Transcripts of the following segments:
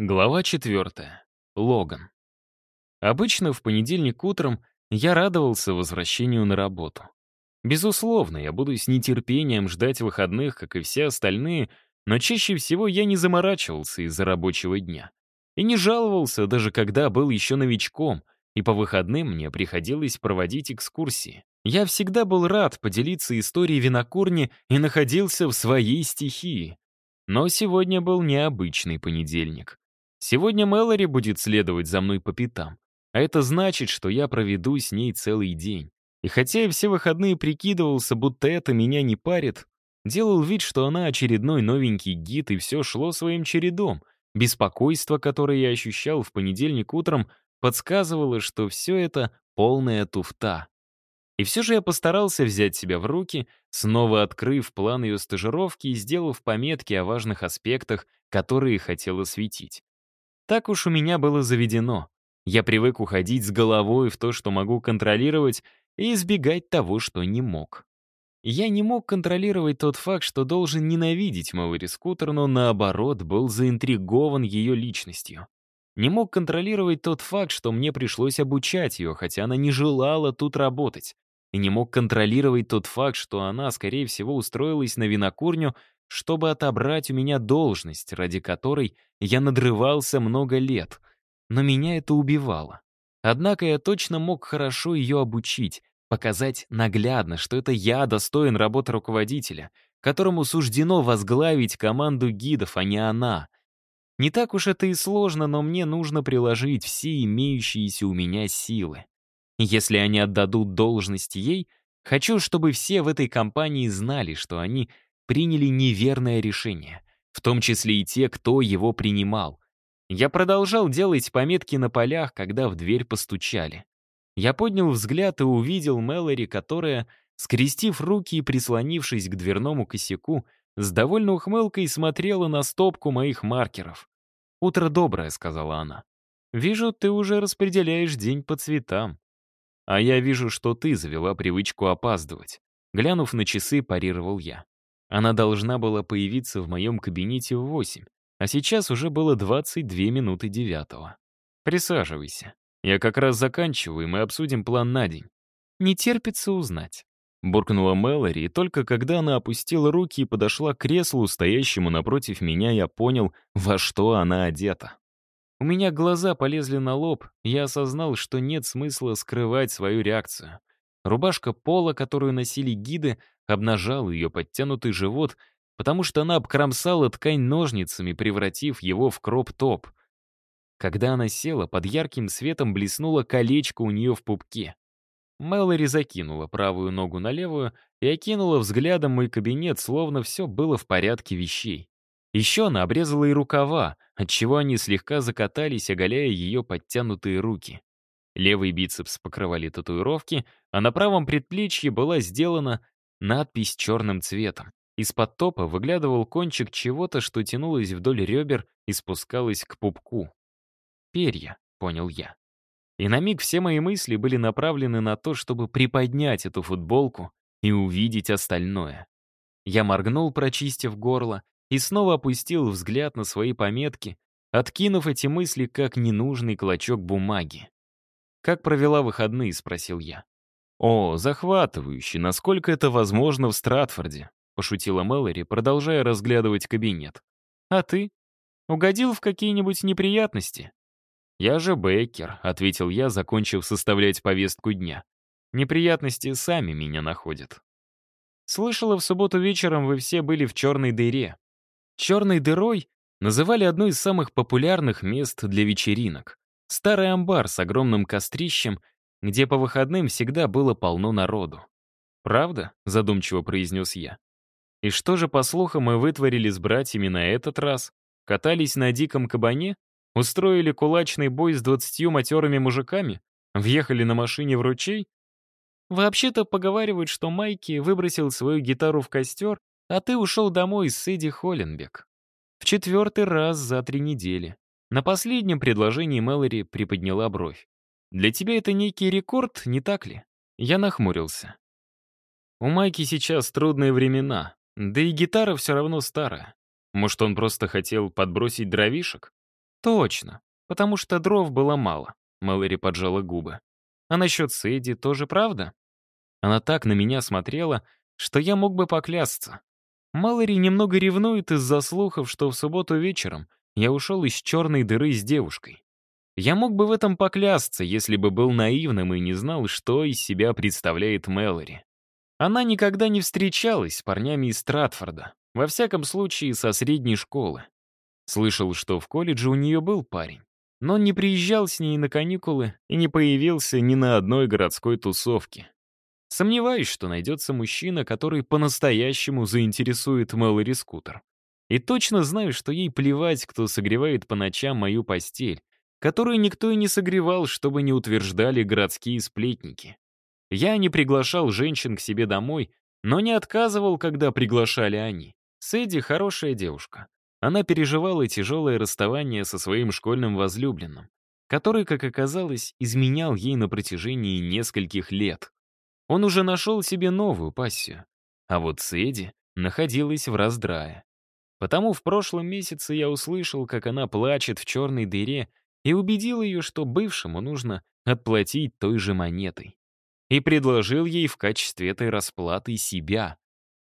Глава 4. Логан. Обычно в понедельник утром я радовался возвращению на работу. Безусловно, я буду с нетерпением ждать выходных, как и все остальные, но чаще всего я не заморачивался из-за рабочего дня. И не жаловался, даже когда был еще новичком, и по выходным мне приходилось проводить экскурсии. Я всегда был рад поделиться историей винокурни и находился в своей стихии. Но сегодня был необычный понедельник. Сегодня Мэлори будет следовать за мной по пятам. А это значит, что я проведу с ней целый день. И хотя я все выходные прикидывался, будто это меня не парит, делал вид, что она очередной новенький гид, и все шло своим чередом. Беспокойство, которое я ощущал в понедельник утром, подсказывало, что все это полная туфта. И все же я постарался взять себя в руки, снова открыв план ее стажировки и сделав пометки о важных аспектах, которые хотел осветить. Так уж у меня было заведено. Я привык уходить с головой в то, что могу контролировать, и избегать того, что не мог. Я не мог контролировать тот факт, что должен ненавидеть Мэлори Скутер, но наоборот был заинтригован ее личностью. Не мог контролировать тот факт, что мне пришлось обучать ее, хотя она не желала тут работать. И не мог контролировать тот факт, что она, скорее всего, устроилась на винокурню, чтобы отобрать у меня должность, ради которой я надрывался много лет. Но меня это убивало. Однако я точно мог хорошо ее обучить, показать наглядно, что это я достоин работы руководителя, которому суждено возглавить команду гидов, а не она. Не так уж это и сложно, но мне нужно приложить все имеющиеся у меня силы. Если они отдадут должность ей, хочу, чтобы все в этой компании знали, что они приняли неверное решение, в том числе и те, кто его принимал. Я продолжал делать пометки на полях, когда в дверь постучали. Я поднял взгляд и увидел Мэлори, которая, скрестив руки и прислонившись к дверному косяку, с довольной ухмылкой смотрела на стопку моих маркеров. «Утро доброе», — сказала она. «Вижу, ты уже распределяешь день по цветам. А я вижу, что ты завела привычку опаздывать». Глянув на часы, парировал я. Она должна была появиться в моем кабинете в восемь, а сейчас уже было 22 минуты девятого. Присаживайся. Я как раз заканчиваю, и мы обсудим план на день. Не терпится узнать. Буркнула Мэлори, и только когда она опустила руки и подошла к креслу, стоящему напротив меня, я понял, во что она одета. У меня глаза полезли на лоб, я осознал, что нет смысла скрывать свою реакцию. Рубашка пола, которую носили гиды, обнажала ее подтянутый живот, потому что она обкромсала ткань ножницами, превратив его в кроп-топ. Когда она села, под ярким светом блеснуло колечко у нее в пупке. Мэлори закинула правую ногу на левую и окинула взглядом мой кабинет, словно все было в порядке вещей. Еще она обрезала и рукава, отчего они слегка закатались, оголяя ее подтянутые руки. Левый бицепс покрывали татуировки, а на правом предплечье была сделана надпись черным цветом. Из-под топа выглядывал кончик чего-то, что тянулось вдоль ребер и спускалось к пупку. «Перья», — понял я. И на миг все мои мысли были направлены на то, чтобы приподнять эту футболку и увидеть остальное. Я моргнул, прочистив горло, и снова опустил взгляд на свои пометки, откинув эти мысли как ненужный клочок бумаги. «Как провела выходные?» — спросил я. «О, захватывающе, насколько это возможно в Стратфорде», — пошутила Мэлори, продолжая разглядывать кабинет. «А ты? Угодил в какие-нибудь неприятности?» «Я же Бейкер», — ответил я, закончив составлять повестку дня. «Неприятности сами меня находят». «Слышала, в субботу вечером вы все были в черной дыре». Черной дырой называли одно из самых популярных мест для вечеринок. Старый амбар с огромным кострищем, где по выходным всегда было полно народу. «Правда?» — задумчиво произнес я. «И что же, по слухам, мы вытворили с братьями на этот раз? Катались на диком кабане? Устроили кулачный бой с двадцатью матерыми мужиками? Въехали на машине в ручей? Вообще-то поговаривают, что Майки выбросил свою гитару в костер, а ты ушел домой с Эдди Холленбек. В четвертый раз за три недели. На последнем предложении Мэлори приподняла бровь. «Для тебя это некий рекорд, не так ли?» Я нахмурился. У Майки сейчас трудные времена, да и гитара все равно старая. Может, он просто хотел подбросить дровишек? Точно, потому что дров было мало. Мэлори поджала губы. А насчет Сэдди тоже правда? Она так на меня смотрела, что я мог бы поклясться. Малори немного ревнует из-за слухов, что в субботу вечером я ушел из черной дыры с девушкой. Я мог бы в этом поклясться, если бы был наивным и не знал, что из себя представляет Мэлори. Она никогда не встречалась с парнями из Стратфорда, во всяком случае, со средней школы. Слышал, что в колледже у нее был парень, но он не приезжал с ней на каникулы и не появился ни на одной городской тусовке. Сомневаюсь, что найдется мужчина, который по-настоящему заинтересует Мэлори Скутер. И точно знаю, что ей плевать, кто согревает по ночам мою постель, которую никто и не согревал, чтобы не утверждали городские сплетники. Я не приглашал женщин к себе домой, но не отказывал, когда приглашали они. Сэдди хорошая девушка. Она переживала тяжелое расставание со своим школьным возлюбленным, который, как оказалось, изменял ей на протяжении нескольких лет. Он уже нашел себе новую пассию. А вот Сэдди находилась в раздрае. Потому в прошлом месяце я услышал, как она плачет в черной дыре и убедил ее, что бывшему нужно отплатить той же монетой. И предложил ей в качестве этой расплаты себя.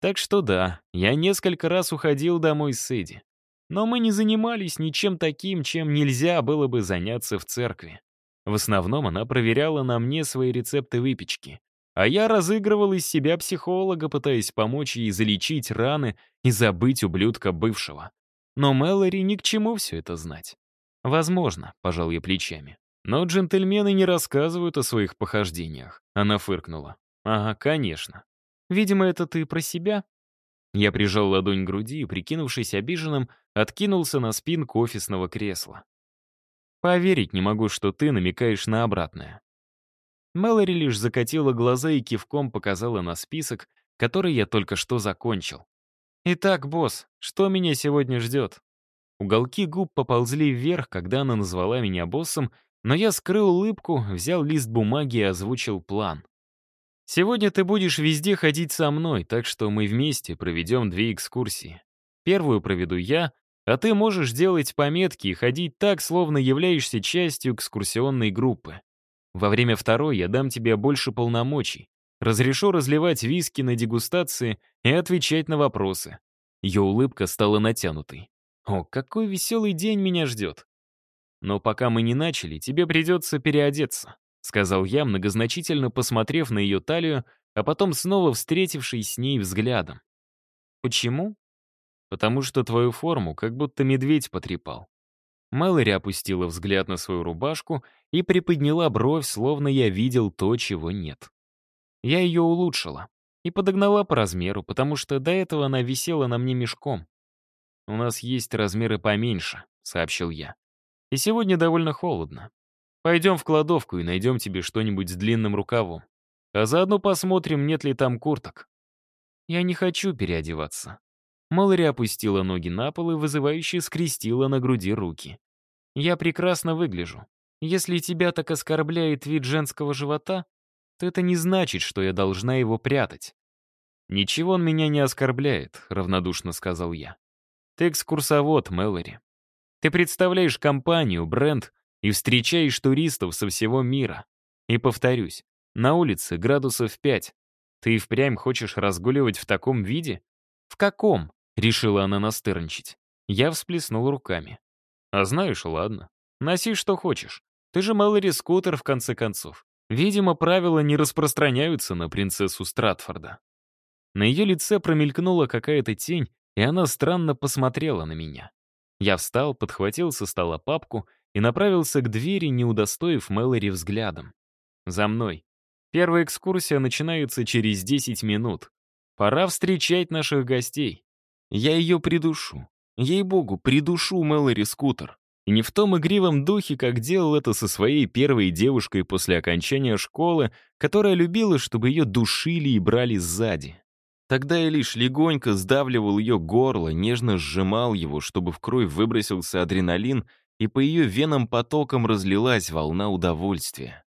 Так что да, я несколько раз уходил домой с Эдди. Но мы не занимались ничем таким, чем нельзя было бы заняться в церкви. В основном она проверяла на мне свои рецепты выпечки. А я разыгрывал из себя психолога, пытаясь помочь ей залечить раны и забыть ублюдка бывшего. Но Мэлори ни к чему все это знать. Возможно, пожал я плечами. Но джентльмены не рассказывают о своих похождениях. Она фыркнула. Ага, конечно. Видимо, это ты про себя? Я прижал ладонь к груди и, прикинувшись обиженным, откинулся на спинку офисного кресла. Поверить не могу, что ты намекаешь на обратное. Мэлори лишь закатила глаза и кивком показала на список, который я только что закончил. «Итак, босс, что меня сегодня ждет?» Уголки губ поползли вверх, когда она назвала меня боссом, но я скрыл улыбку, взял лист бумаги и озвучил план. «Сегодня ты будешь везде ходить со мной, так что мы вместе проведем две экскурсии. Первую проведу я, а ты можешь делать пометки и ходить так, словно являешься частью экскурсионной группы. Во время второй я дам тебе больше полномочий. Разрешу разливать виски на дегустации и отвечать на вопросы. Ее улыбка стала натянутой. О, какой веселый день меня ждет. Но пока мы не начали, тебе придется переодеться, сказал я, многозначительно посмотрев на ее талию, а потом снова встретившись с ней взглядом. Почему? Потому что твою форму как будто медведь потрепал. Мэлори опустила взгляд на свою рубашку и приподняла бровь, словно я видел то, чего нет. Я ее улучшила и подогнала по размеру, потому что до этого она висела на мне мешком. «У нас есть размеры поменьше», — сообщил я. «И сегодня довольно холодно. Пойдем в кладовку и найдем тебе что-нибудь с длинным рукавом. А заодно посмотрим, нет ли там курток». «Я не хочу переодеваться». Малори опустила ноги на пол и вызывающе скрестила на груди руки. «Я прекрасно выгляжу. Если тебя так оскорбляет вид женского живота, то это не значит, что я должна его прятать. «Ничего он меня не оскорбляет», — равнодушно сказал я. «Ты экскурсовод, Мэлори. Ты представляешь компанию, бренд и встречаешь туристов со всего мира. И повторюсь, на улице градусов пять. Ты и впрямь хочешь разгуливать в таком виде? В каком? Решила она настырничать. Я всплеснул руками. А знаешь, ладно. Носи что хочешь. Ты же Мэлори Скутер, в конце концов. Видимо, правила не распространяются на принцессу Стратфорда. На ее лице промелькнула какая-то тень, и она странно посмотрела на меня. Я встал, подхватил со стола папку и направился к двери, не удостоив Мэлори взглядом. «За мной. Первая экскурсия начинается через 10 минут. Пора встречать наших гостей. Я ее придушу. Ей-богу, придушу Мэлори Скутер. И не в том игривом духе, как делал это со своей первой девушкой после окончания школы, которая любила, чтобы ее душили и брали сзади. Тогда я лишь легонько сдавливал ее горло, нежно сжимал его, чтобы в кровь выбросился адреналин, и по ее венам потоком разлилась волна удовольствия.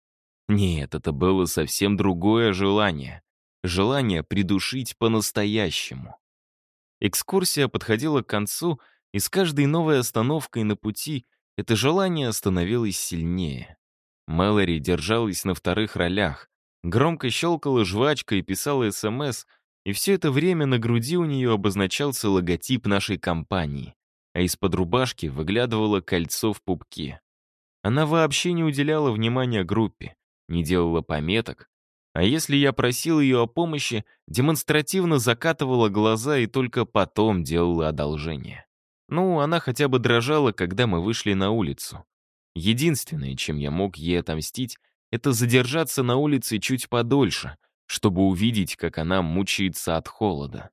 Нет, это было совсем другое желание. Желание придушить по-настоящему. Экскурсия подходила к концу, и с каждой новой остановкой на пути это желание становилось сильнее. Мэлори держалась на вторых ролях, громко щелкала жвачкой и писала СМС, и все это время на груди у нее обозначался логотип нашей компании, а из-под рубашки выглядывало кольцо в пупке. Она вообще не уделяла внимания группе, не делала пометок, а если я просил ее о помощи, демонстративно закатывала глаза и только потом делала одолжение. Ну, она хотя бы дрожала, когда мы вышли на улицу. Единственное, чем я мог ей отомстить, это задержаться на улице чуть подольше, чтобы увидеть, как она мучается от холода.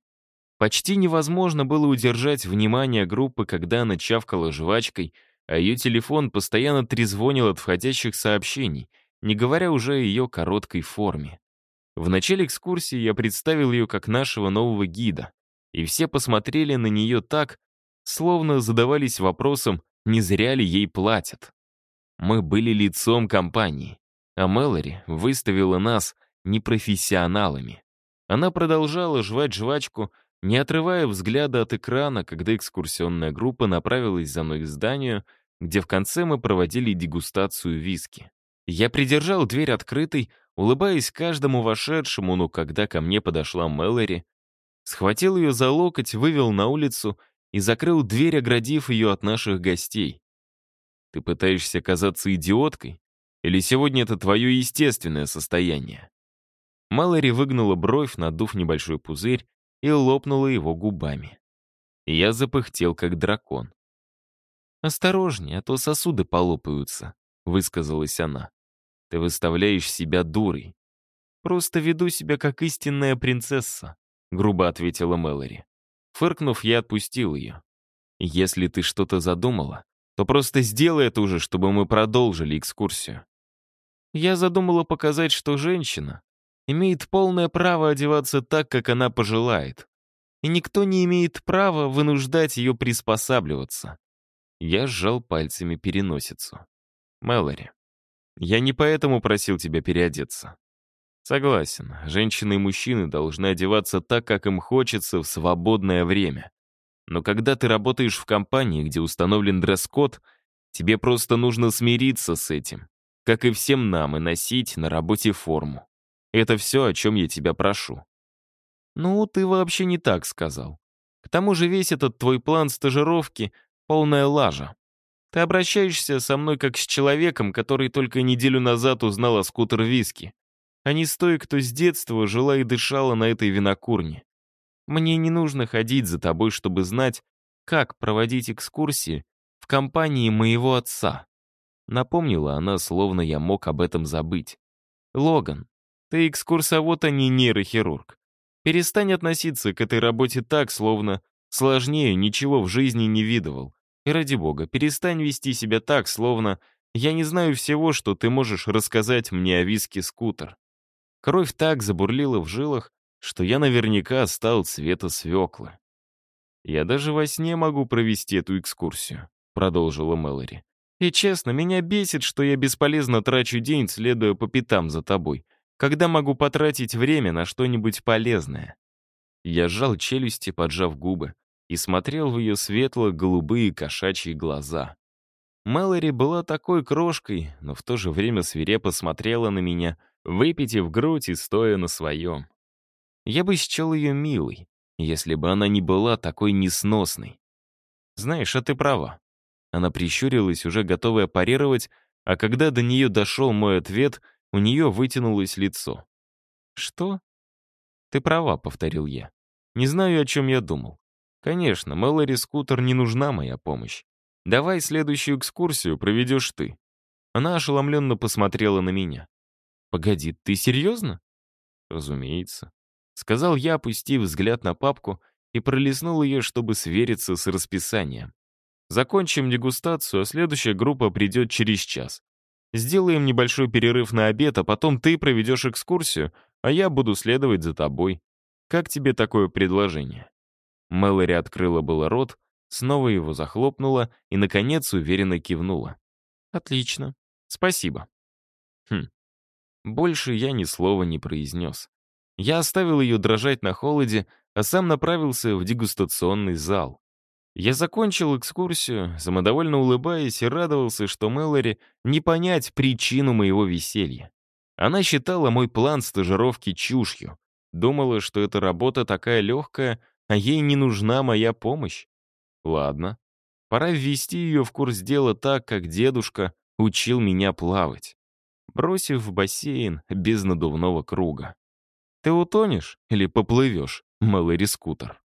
Почти невозможно было удержать внимание группы, когда она чавкала жвачкой, а ее телефон постоянно трезвонил от входящих сообщений, не говоря уже о ее короткой форме. В начале экскурсии я представил ее как нашего нового гида, и все посмотрели на нее так, словно задавались вопросом, не зря ли ей платят. Мы были лицом компании, а Мэлори выставила нас непрофессионалами. Она продолжала жевать жвачку, не отрывая взгляда от экрана, когда экскурсионная группа направилась за мной к зданию, где в конце мы проводили дегустацию виски. Я придержал дверь открытой, улыбаясь каждому вошедшему, но когда ко мне подошла Мэлори, схватил ее за локоть, вывел на улицу и закрыл дверь, оградив ее от наших гостей. «Ты пытаешься казаться идиоткой? Или сегодня это твое естественное состояние?» Малори выгнула бровь, надув небольшой пузырь, и лопнула его губами. Я запыхтел, как дракон. «Осторожнее, а то сосуды полопаются», — высказалась она. «Ты выставляешь себя дурой». «Просто веду себя как истинная принцесса», — грубо ответила Мэлори. Фыркнув, я отпустил ее. «Если ты что-то задумала, то просто сделай это уже, чтобы мы продолжили экскурсию». Я задумала показать, что женщина имеет полное право одеваться так, как она пожелает. И никто не имеет права вынуждать ее приспосабливаться. Я сжал пальцами переносицу. Мэлори, я не поэтому просил тебя переодеться. Согласен, женщины и мужчины должны одеваться так, как им хочется в свободное время. Но когда ты работаешь в компании, где установлен дресс-код, тебе просто нужно смириться с этим, как и всем нам, и носить на работе форму. Это все, о чем я тебя прошу. Ну, ты вообще не так сказал. К тому же весь этот твой план стажировки — полная лажа. Ты обращаешься со мной как с человеком, который только неделю назад узнал о скутер-виски а не с той, кто с детства жила и дышала на этой винокурне. Мне не нужно ходить за тобой, чтобы знать, как проводить экскурсии в компании моего отца. Напомнила она, словно я мог об этом забыть. Логан, ты экскурсовод, а не нейрохирург. Перестань относиться к этой работе так, словно сложнее ничего в жизни не видывал. И ради бога, перестань вести себя так, словно я не знаю всего, что ты можешь рассказать мне о виске скутер. Кровь так забурлила в жилах, что я наверняка стал цвета свеклы. «Я даже во сне могу провести эту экскурсию», — продолжила Мэлори. «И честно, меня бесит, что я бесполезно трачу день, следуя по пятам за тобой, когда могу потратить время на что-нибудь полезное». Я сжал челюсти, поджав губы, и смотрел в ее светло-голубые кошачьи глаза. Мэлори была такой крошкой, но в то же время свирепо смотрела на меня — выпитив грудь и стоя на своем. Я бы счел ее милой, если бы она не была такой несносной. Знаешь, а ты права. Она прищурилась, уже готовая парировать, а когда до нее дошел мой ответ, у нее вытянулось лицо. «Что?» «Ты права», — повторил я. «Не знаю, о чем я думал. Конечно, Мэлори Скутер не нужна моя помощь. Давай следующую экскурсию проведешь ты». Она ошеломленно посмотрела на меня. «Погоди, ты серьезно?» «Разумеется», — сказал я, опустив взгляд на папку и пролистнул ее, чтобы свериться с расписанием. «Закончим дегустацию, а следующая группа придет через час. Сделаем небольшой перерыв на обед, а потом ты проведешь экскурсию, а я буду следовать за тобой. Как тебе такое предложение?» Мэлори открыла было рот, снова его захлопнула и, наконец, уверенно кивнула. «Отлично. Спасибо». «Хм, больше я ни слова не произнес. Я оставил ее дрожать на холоде, а сам направился в дегустационный зал. Я закончил экскурсию, самодовольно улыбаясь, и радовался, что Мэлори не понять причину моего веселья. Она считала мой план стажировки чушью. Думала, что эта работа такая легкая, а ей не нужна моя помощь. Ладно, пора ввести ее в курс дела так, как дедушка учил меня плавать, бросив в бассейн без надувного круга. Ты утонешь или поплывешь, Мэлори Скутер?